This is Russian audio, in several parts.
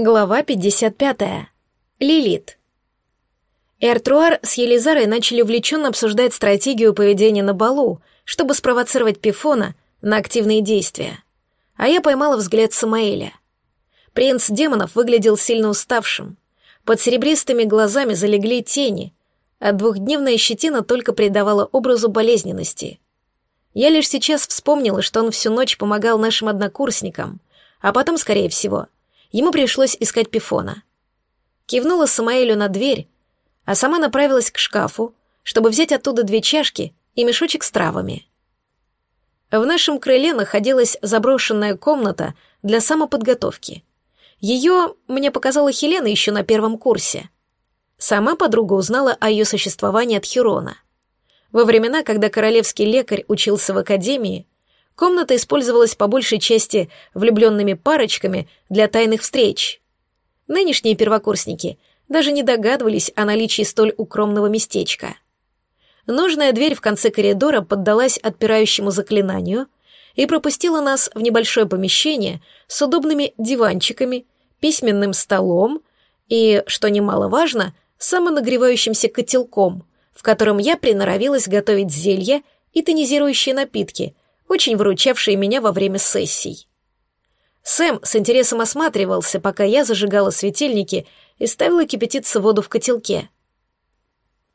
Глава 55. Лилит. Эртруар с Елизарой начали увлеченно обсуждать стратегию поведения на балу, чтобы спровоцировать Пифона на активные действия. А я поймала взгляд Самаэля. Принц демонов выглядел сильно уставшим. Под серебристыми глазами залегли тени, а двухдневная щетина только придавала образу болезненности. Я лишь сейчас вспомнила, что он всю ночь помогал нашим однокурсникам, а потом, скорее всего, — ему пришлось искать Пифона. Кивнула Самаэлю на дверь, а сама направилась к шкафу, чтобы взять оттуда две чашки и мешочек с травами. В нашем крыле находилась заброшенная комната для самоподготовки. Ее мне показала Хелена еще на первом курсе. Сама подруга узнала о ее существовании от Хирона. Во времена, когда королевский лекарь учился в академии, Комната использовалась по большей части влюбленными парочками для тайных встреч. Нынешние первокурсники даже не догадывались о наличии столь укромного местечка. Нужная дверь в конце коридора поддалась отпирающему заклинанию и пропустила нас в небольшое помещение с удобными диванчиками, письменным столом и, что немаловажно, самонагревающимся котелком, в котором я приноровилась готовить зелья и тонизирующие напитки — очень выручавшие меня во время сессий. Сэм с интересом осматривался, пока я зажигала светильники и ставила кипятиться воду в котелке.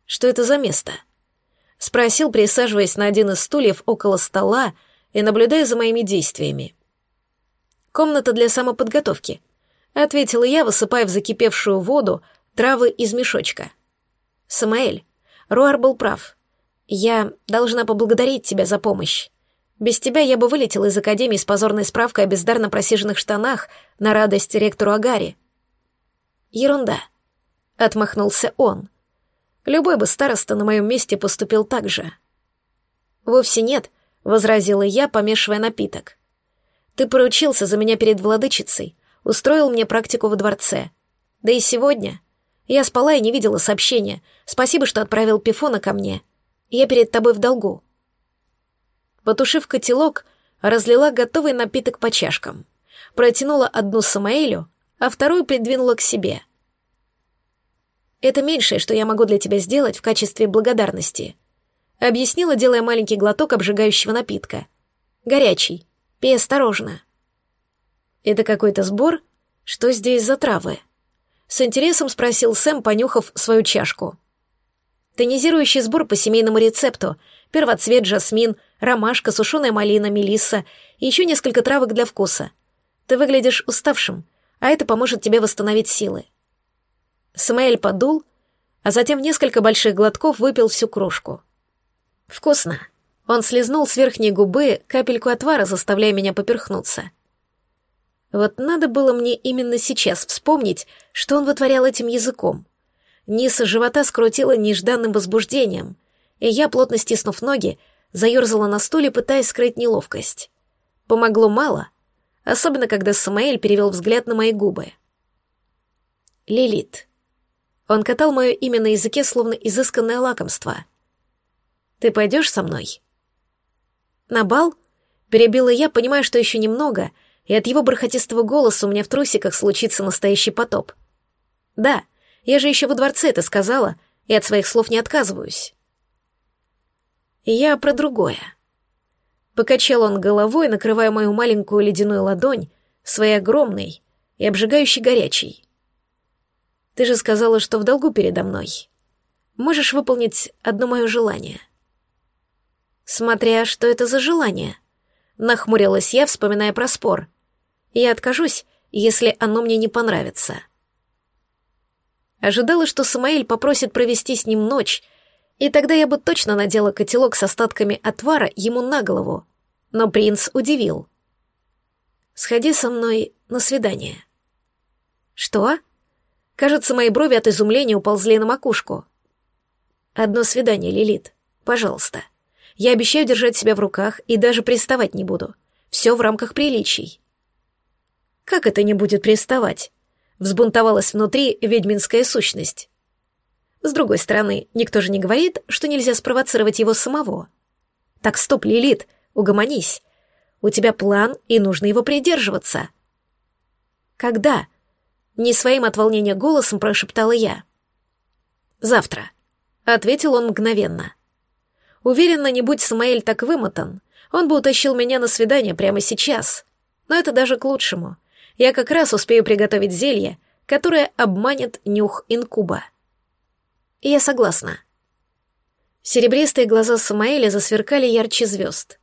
«Что это за место?» — спросил, присаживаясь на один из стульев около стола и наблюдая за моими действиями. «Комната для самоподготовки», — ответила я, высыпая в закипевшую воду травы из мешочка. «Самаэль, Руар был прав. Я должна поблагодарить тебя за помощь. Без тебя я бы вылетел из академии с позорной справкой о бездарно просиженных штанах на радость ректору Агари. Ерунда. Отмахнулся он. Любой бы староста на моем месте поступил так же. Вовсе нет, возразила я, помешивая напиток. Ты поручился за меня перед владычицей, устроил мне практику во дворце. Да и сегодня. Я спала и не видела сообщения. Спасибо, что отправил Пифона ко мне. Я перед тобой в долгу. Потушив котелок, разлила готовый напиток по чашкам. Протянула одну Самаэлю, а вторую придвинула к себе. «Это меньшее, что я могу для тебя сделать в качестве благодарности», объяснила, делая маленький глоток обжигающего напитка. «Горячий. Пей осторожно». «Это какой-то сбор? Что здесь за травы?» С интересом спросил Сэм, понюхав свою чашку. Тонизирующий сбор по семейному рецепту, первоцвет, жасмин, ромашка, сушеная малина, мелисса и еще несколько травок для вкуса. Ты выглядишь уставшим, а это поможет тебе восстановить силы. Самаэль подул, а затем несколько больших глотков выпил всю кружку. Вкусно. Он слезнул с верхней губы капельку отвара, заставляя меня поперхнуться. Вот надо было мне именно сейчас вспомнить, что он вытворял этим языком. Низ живота скрутило нежданным возбуждением, и я, плотно стиснув ноги, заерзала на стуле, пытаясь скрыть неловкость. Помогло мало, особенно когда Самаэль перевел взгляд на мои губы. Лилит. Он катал мое имя на языке, словно изысканное лакомство. «Ты пойдешь со мной?» «На бал?» — перебила я, понимая, что еще немного, и от его бархатистого голоса у меня в трусиках случится настоящий потоп. «Да, я же еще во дворце это сказала, и от своих слов не отказываюсь». Я про другое. Покачал он головой, накрывая мою маленькую ледяную ладонь своей огромной и обжигающей горячей. Ты же сказала, что в долгу передо мной. Можешь выполнить одно мое желание. Смотря, что это за желание. Нахмурилась я, вспоминая про спор. Я откажусь, если оно мне не понравится. Ожидала, что Самаэль попросит провести с ним ночь, и тогда я бы точно надела котелок с остатками отвара ему на голову. Но принц удивил. «Сходи со мной на свидание». «Что?» Кажется, мои брови от изумления уползли на макушку. «Одно свидание, Лилит. Пожалуйста. Я обещаю держать себя в руках и даже приставать не буду. Все в рамках приличий». «Как это не будет приставать?» Взбунтовалась внутри ведьминская сущность. С другой стороны, никто же не говорит, что нельзя спровоцировать его самого. Так стоп, Лилит, угомонись. У тебя план, и нужно его придерживаться. Когда? Не своим от волнения голосом прошептала я. «Завтра», — ответил он мгновенно. Уверенно, не будь Самаэль так вымотан, он бы утащил меня на свидание прямо сейчас. Но это даже к лучшему. Я как раз успею приготовить зелье, которое обманет нюх инкуба. Я согласна. Серебристые глаза Самаэля засверкали ярче звезд.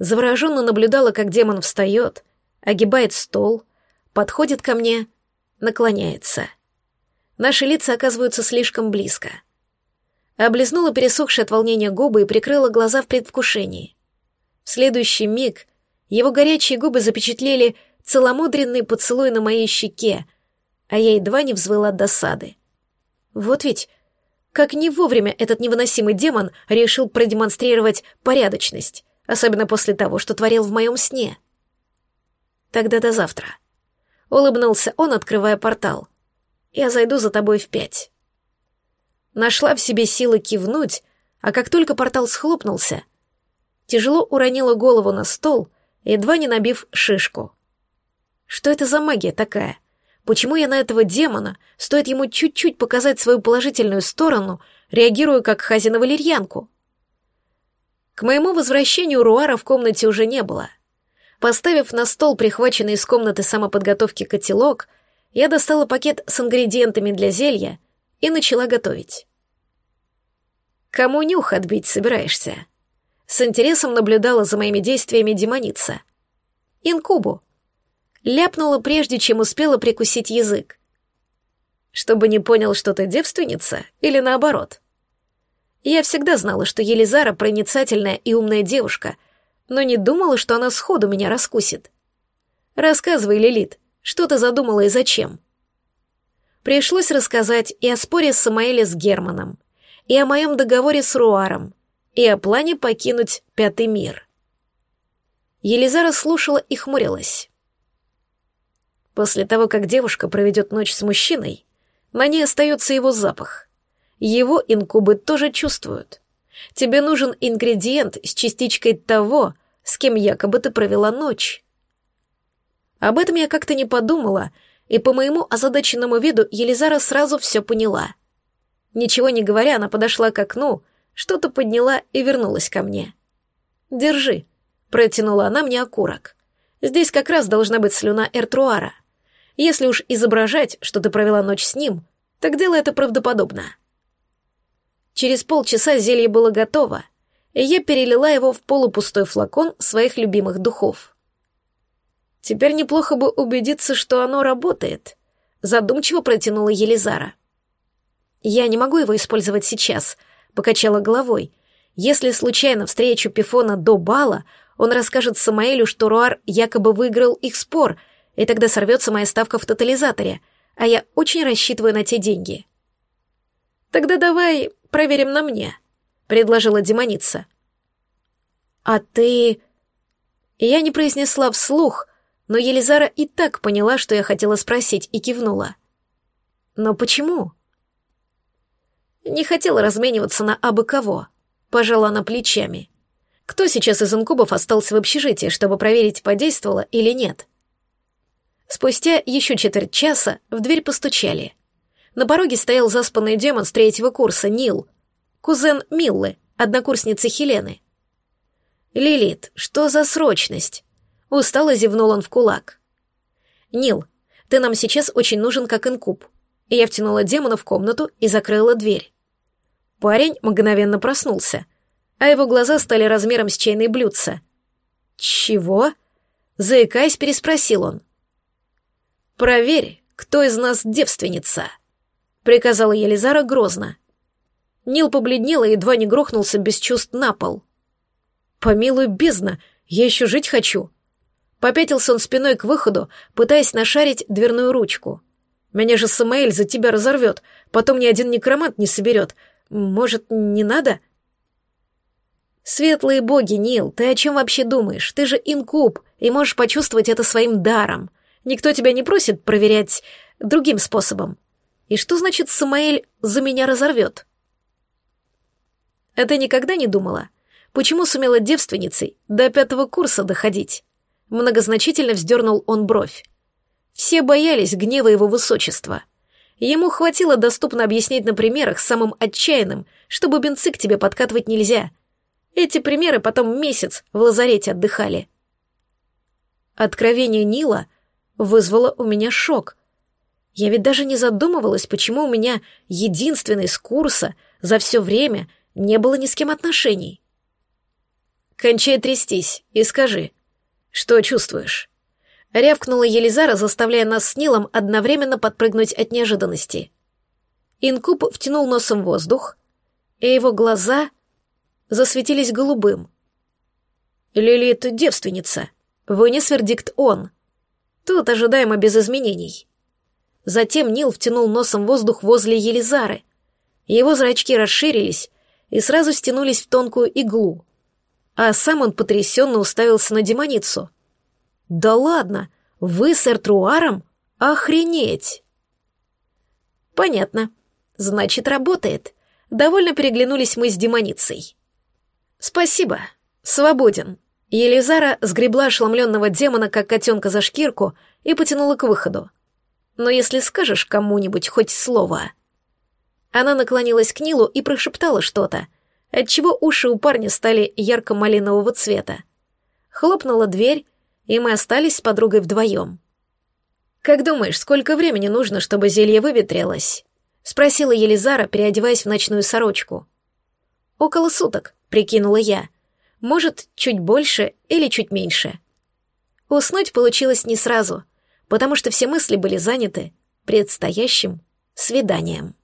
Завороженно наблюдала, как демон встает, огибает стол, подходит ко мне, наклоняется. Наши лица оказываются слишком близко. Облизнула пересохшие от волнения губы и прикрыла глаза в предвкушении. В следующий миг его горячие губы запечатлели целомудренный поцелуй на моей щеке, а я едва не взвыла от досады. Вот ведь как не вовремя этот невыносимый демон решил продемонстрировать порядочность, особенно после того, что творил в моем сне. Тогда до завтра. Улыбнулся он, открывая портал. Я зайду за тобой в пять. Нашла в себе силы кивнуть, а как только портал схлопнулся, тяжело уронила голову на стол, едва не набив шишку. Что это за магия такая? Почему я на этого демона, стоит ему чуть-чуть показать свою положительную сторону, реагирую как Хазина валерьянку? К моему возвращению Руара в комнате уже не было. Поставив на стол прихваченный из комнаты самоподготовки котелок, я достала пакет с ингредиентами для зелья и начала готовить. «Кому нюх отбить собираешься?» С интересом наблюдала за моими действиями демоница. «Инкубу», ляпнула прежде, чем успела прикусить язык. Чтобы не понял, что ты девственница, или наоборот. Я всегда знала, что Елизара проницательная и умная девушка, но не думала, что она сходу меня раскусит. Рассказывай, Лилит, что ты задумала и зачем? Пришлось рассказать и о споре с Самаэле с Германом, и о моем договоре с Руаром, и о плане покинуть Пятый мир. Елизара слушала и хмурилась. После того, как девушка проведет ночь с мужчиной, на ней остается его запах. Его инкубы тоже чувствуют. Тебе нужен ингредиент с частичкой того, с кем якобы ты провела ночь. Об этом я как-то не подумала, и по моему озадаченному виду Елизара сразу все поняла. Ничего не говоря, она подошла к окну, что-то подняла и вернулась ко мне. «Держи», — протянула она мне окурок. «Здесь как раз должна быть слюна Эртруара. Если уж изображать, что ты провела ночь с ним, так делай это правдоподобно. Через полчаса зелье было готово, и я перелила его в полупустой флакон своих любимых духов. Теперь неплохо бы убедиться, что оно работает, задумчиво протянула Елизара. Я не могу его использовать сейчас, покачала головой. Если случайно встречу Пифона до бала, он расскажет Самаэлю, что Руар якобы выиграл их спор — и тогда сорвется моя ставка в тотализаторе, а я очень рассчитываю на те деньги. Тогда давай проверим на мне, предложила демоница. А ты... Я не произнесла вслух, но Елизара и так поняла, что я хотела спросить, и кивнула. Но почему? Не хотела размениваться на абы кого. Пожала она плечами. Кто сейчас из инкубов остался в общежитии, чтобы проверить, подействовало или нет? Спустя еще четверть часа в дверь постучали. На пороге стоял заспанный демон с третьего курса, Нил, кузен Миллы, однокурсницы Хелены. «Лилит, что за срочность?» Устало зевнул он в кулак. «Нил, ты нам сейчас очень нужен как инкуб». И я втянула демона в комнату и закрыла дверь. Парень мгновенно проснулся, а его глаза стали размером с чайной блюдца. «Чего?» Заикаясь, переспросил он. «Проверь, кто из нас девственница», — приказала Елизара грозно. Нил побледнел и едва не грохнулся без чувств на пол. «Помилуй бездна, я еще жить хочу». Попятился он спиной к выходу, пытаясь нашарить дверную ручку. «Меня же Самаэль за тебя разорвет, потом ни один некромант не соберет. Может, не надо?» «Светлые боги, Нил, ты о чем вообще думаешь? Ты же инкуб и можешь почувствовать это своим даром. Никто тебя не просит проверять другим способом. И что значит Самаэль за меня разорвет? Ты никогда не думала, почему сумела девственницей до пятого курса доходить? Многозначительно вздернул он бровь. Все боялись гнева его высочества. Ему хватило доступно объяснить на примерах самым отчаянным, что бубенцы к тебе подкатывать нельзя. Эти примеры потом месяц в лазарете отдыхали. Откровение Нила вызвало у меня шок. Я ведь даже не задумывалась, почему у меня единственный с курса за все время не было ни с кем отношений. «Кончай трястись и скажи, что чувствуешь?» Рявкнула Елизара, заставляя нас с Нилом одновременно подпрыгнуть от неожиданности. Инкуб втянул носом воздух, и его глаза засветились голубым. «Лилит — девственница», — вынес вердикт он. Тут ожидаемо без изменений. Затем Нил втянул носом воздух возле Елизары. Его зрачки расширились и сразу стянулись в тонкую иглу, а сам он потрясенно уставился на демоницу — «Да ладно! Вы с Эртруаром? Охренеть!» «Понятно. Значит, работает. Довольно переглянулись мы с демоницей». «Спасибо. Свободен». Елизара сгребла ошеломленного демона, как котенка за шкирку, и потянула к выходу. «Но если скажешь кому-нибудь хоть слово...» Она наклонилась к Нилу и прошептала что-то, отчего уши у парня стали ярко-малинового цвета. Хлопнула дверь, и мы остались с подругой вдвоем. «Как думаешь, сколько времени нужно, чтобы зелье выветрилось?» — спросила Елизара, переодеваясь в ночную сорочку. «Около суток», — прикинула я. «Может, чуть больше или чуть меньше». Уснуть получилось не сразу, потому что все мысли были заняты предстоящим свиданием.